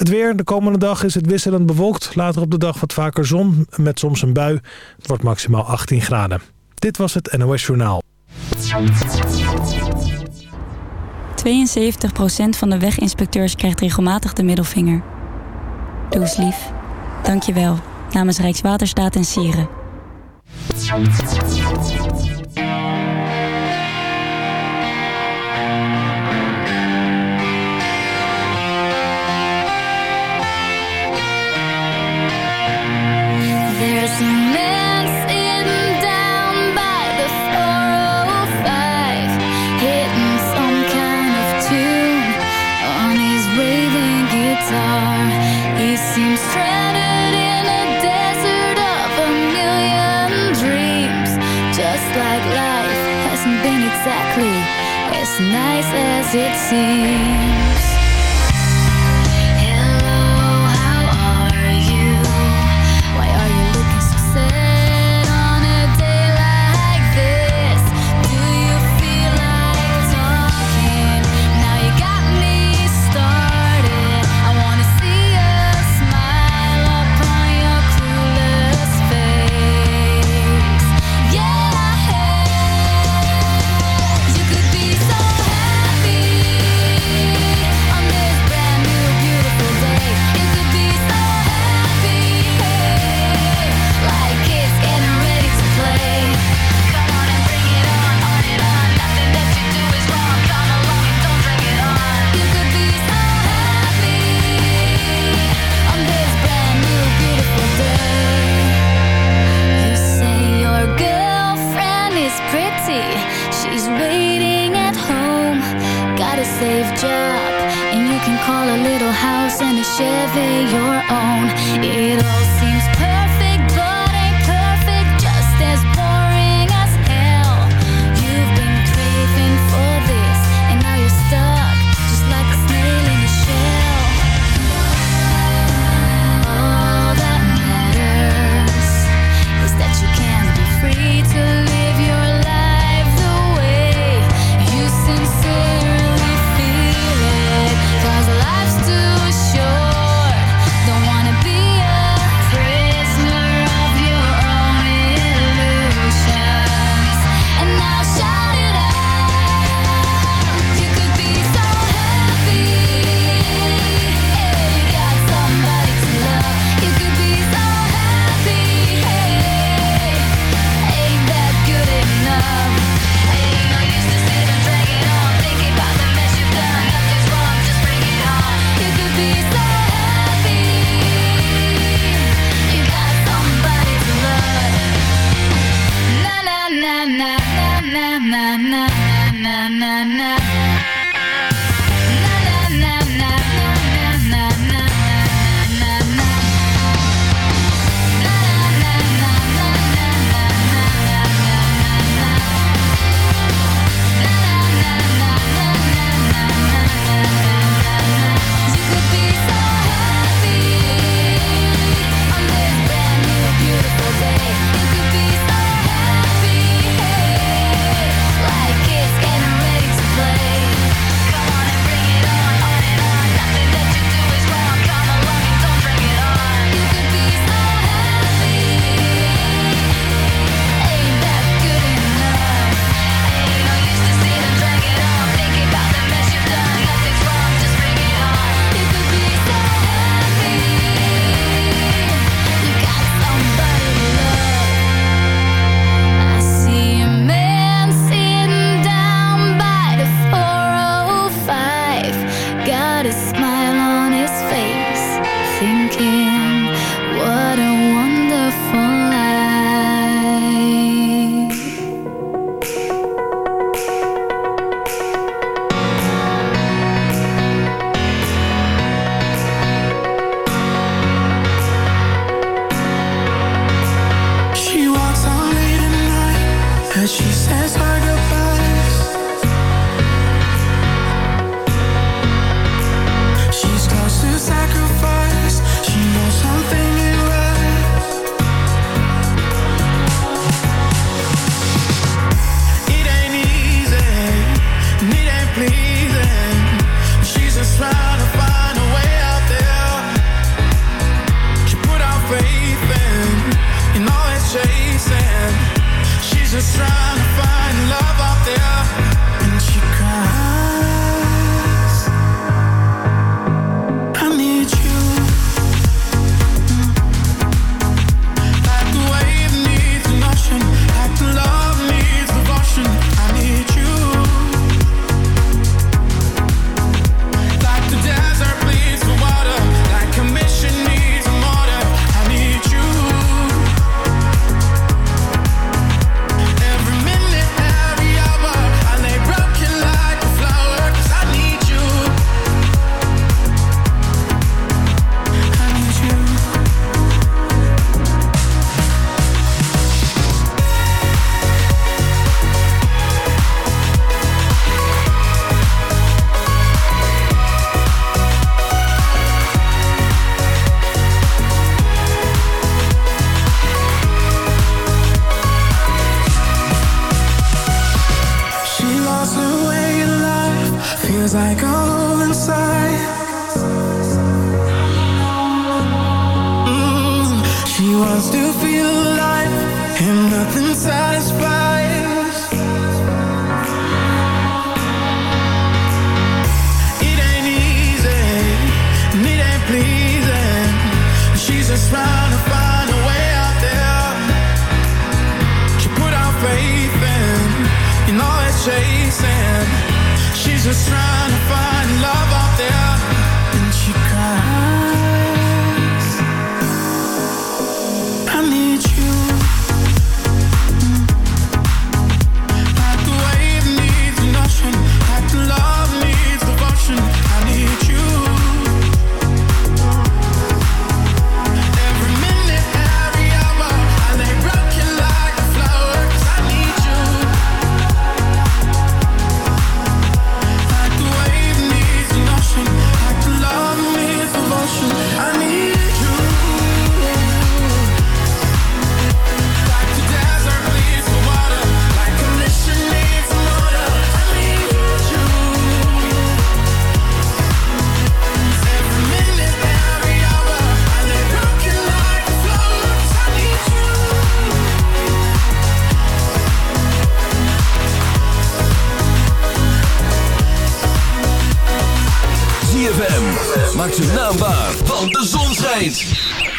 Het weer, de komende dag is het wisselend bewolkt. Later op de dag wat vaker zon, met soms een bui. Het wordt maximaal 18 graden. Dit was het NOS Journaal. 72% van de weginspecteurs krijgt regelmatig de middelvinger. Doe eens lief. Dank je wel. Namens Rijkswaterstaat en Sieren. It seems.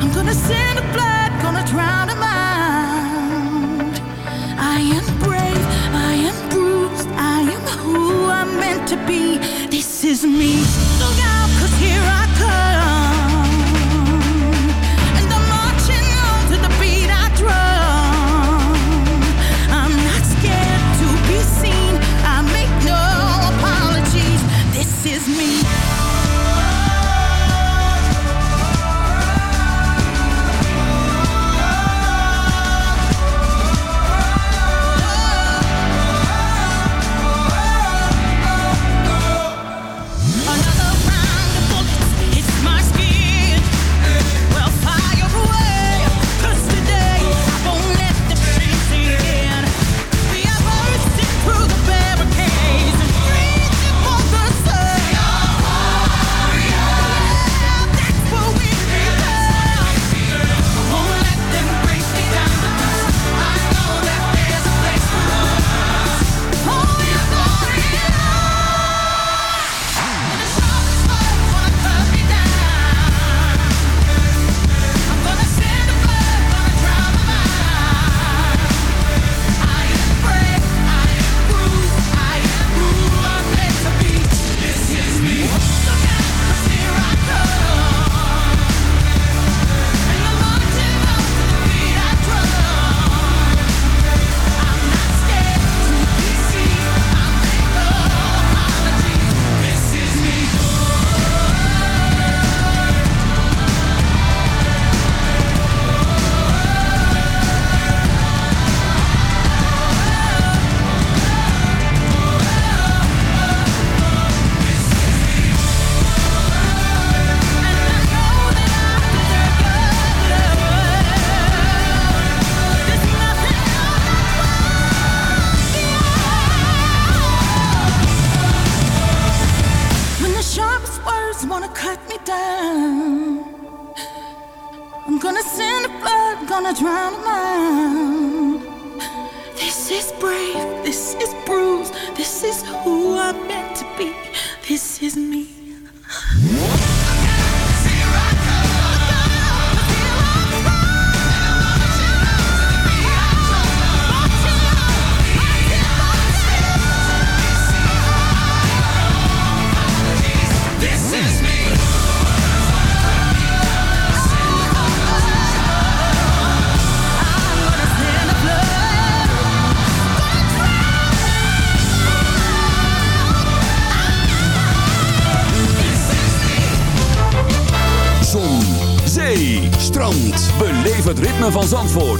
I'm gonna send a blood, gonna drown a mind. I am brave, I am bruised, I am who I'm meant to be. This is me.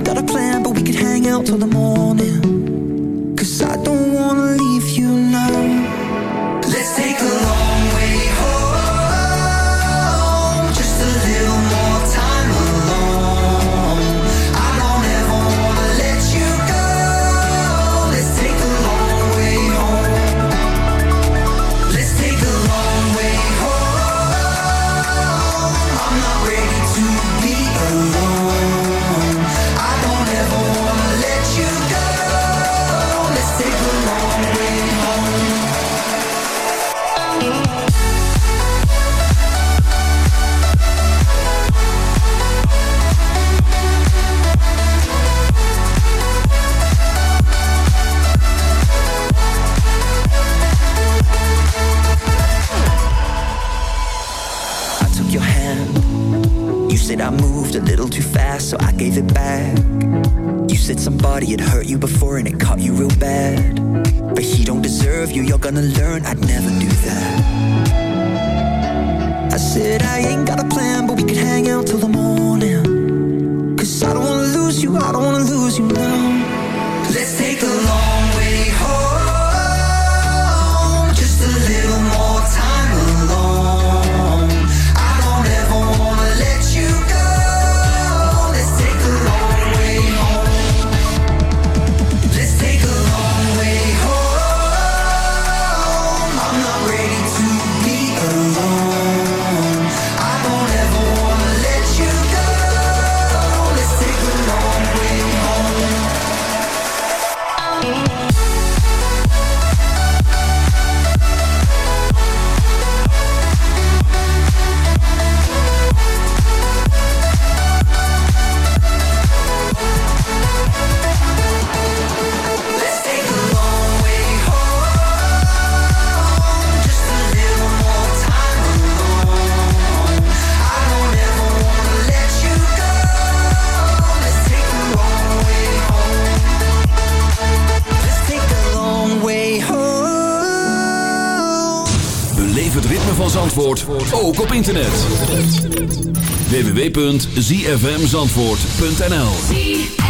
ain't got a plan, but we could hang out till the morning. Cause I don't wanna leave. he had hurt you before and it caught you real bad. But he don't deserve you, you're gonna learn I'd never do that. I said, I ain't gotta play www.zfmzandvoort.nl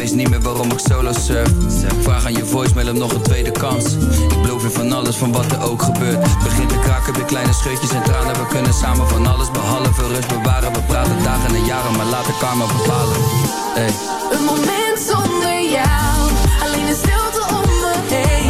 weet niet meer waarom ik solo surf. Vraag aan je voicemail om nog een tweede kans. Ik beloof je van alles, van wat er ook gebeurt. Begint te kraken, weer kleine scheutjes en tranen. We kunnen samen van alles behalve rust bewaren. We praten dagen en jaren, maar laten karma bepalen. Hey. Een moment zonder jou, alleen de stilte om me heen.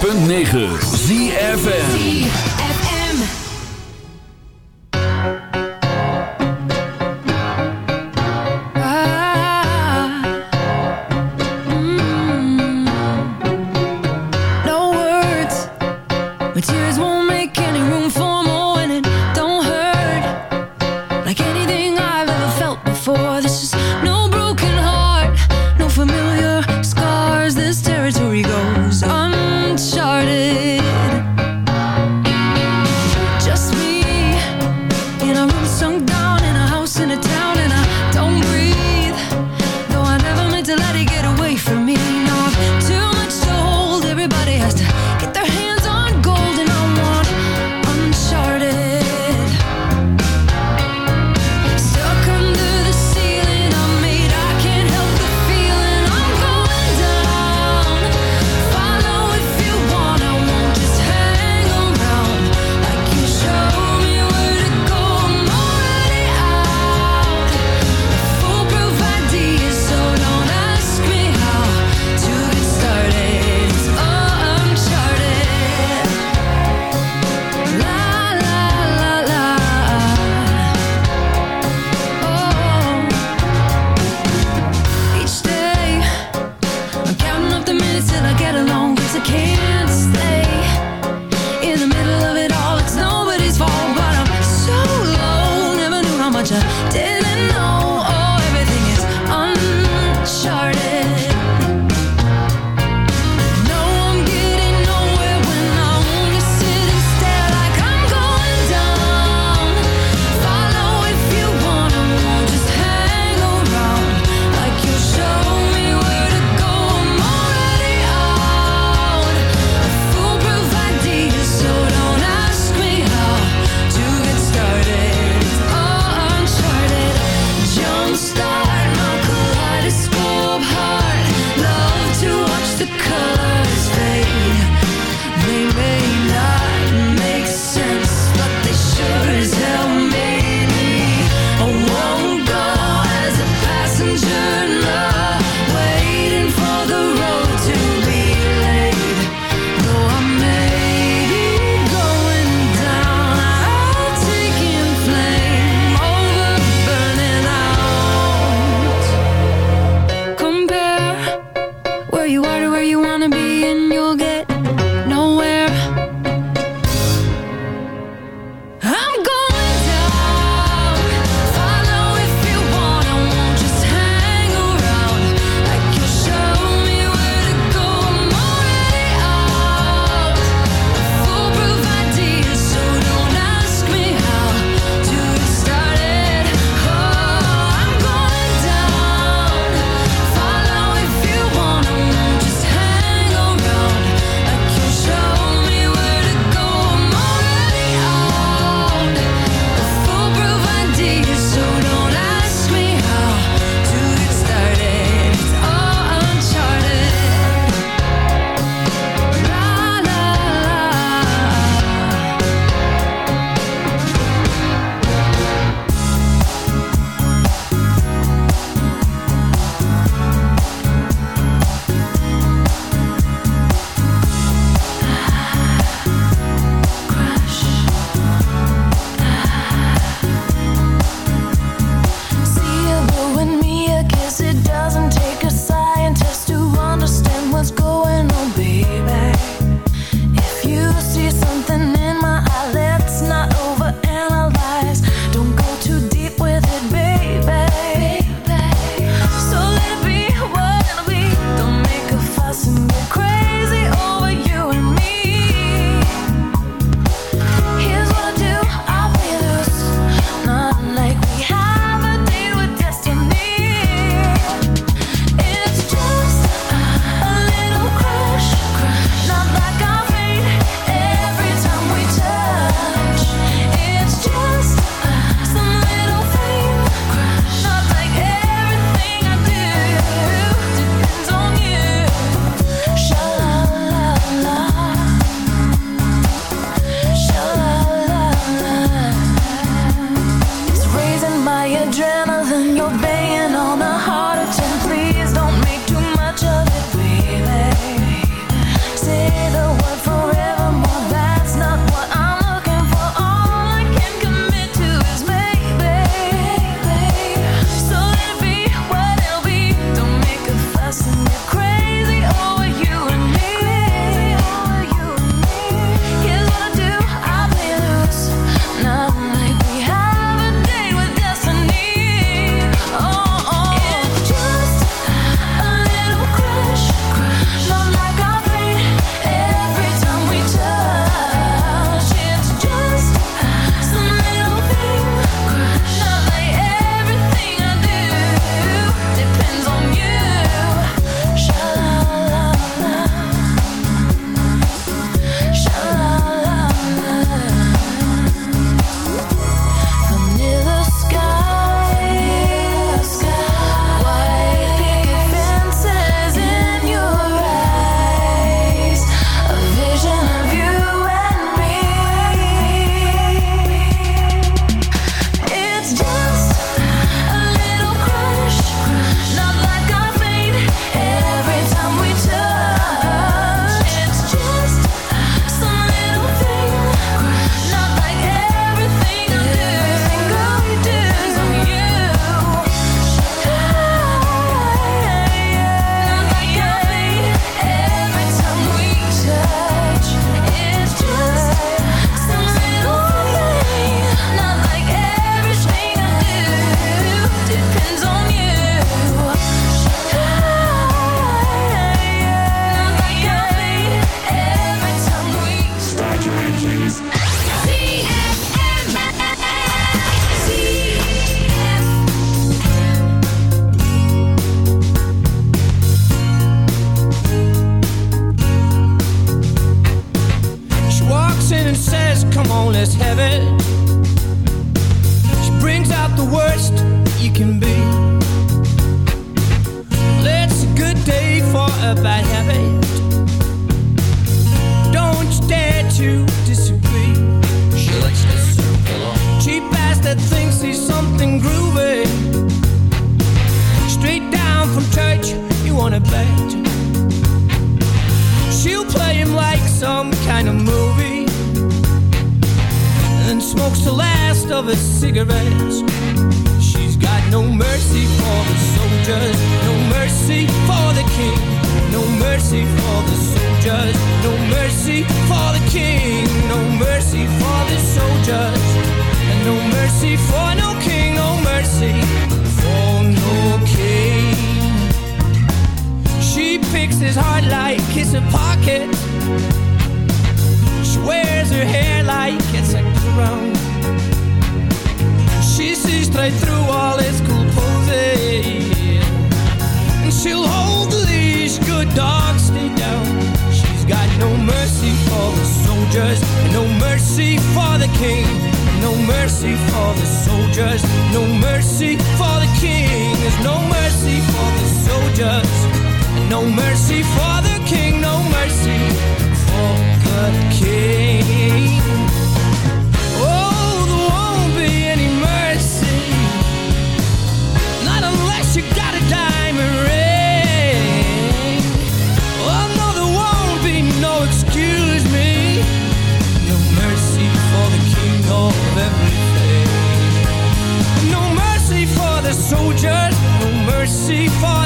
106.9 ZFM.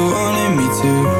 you wanted me to.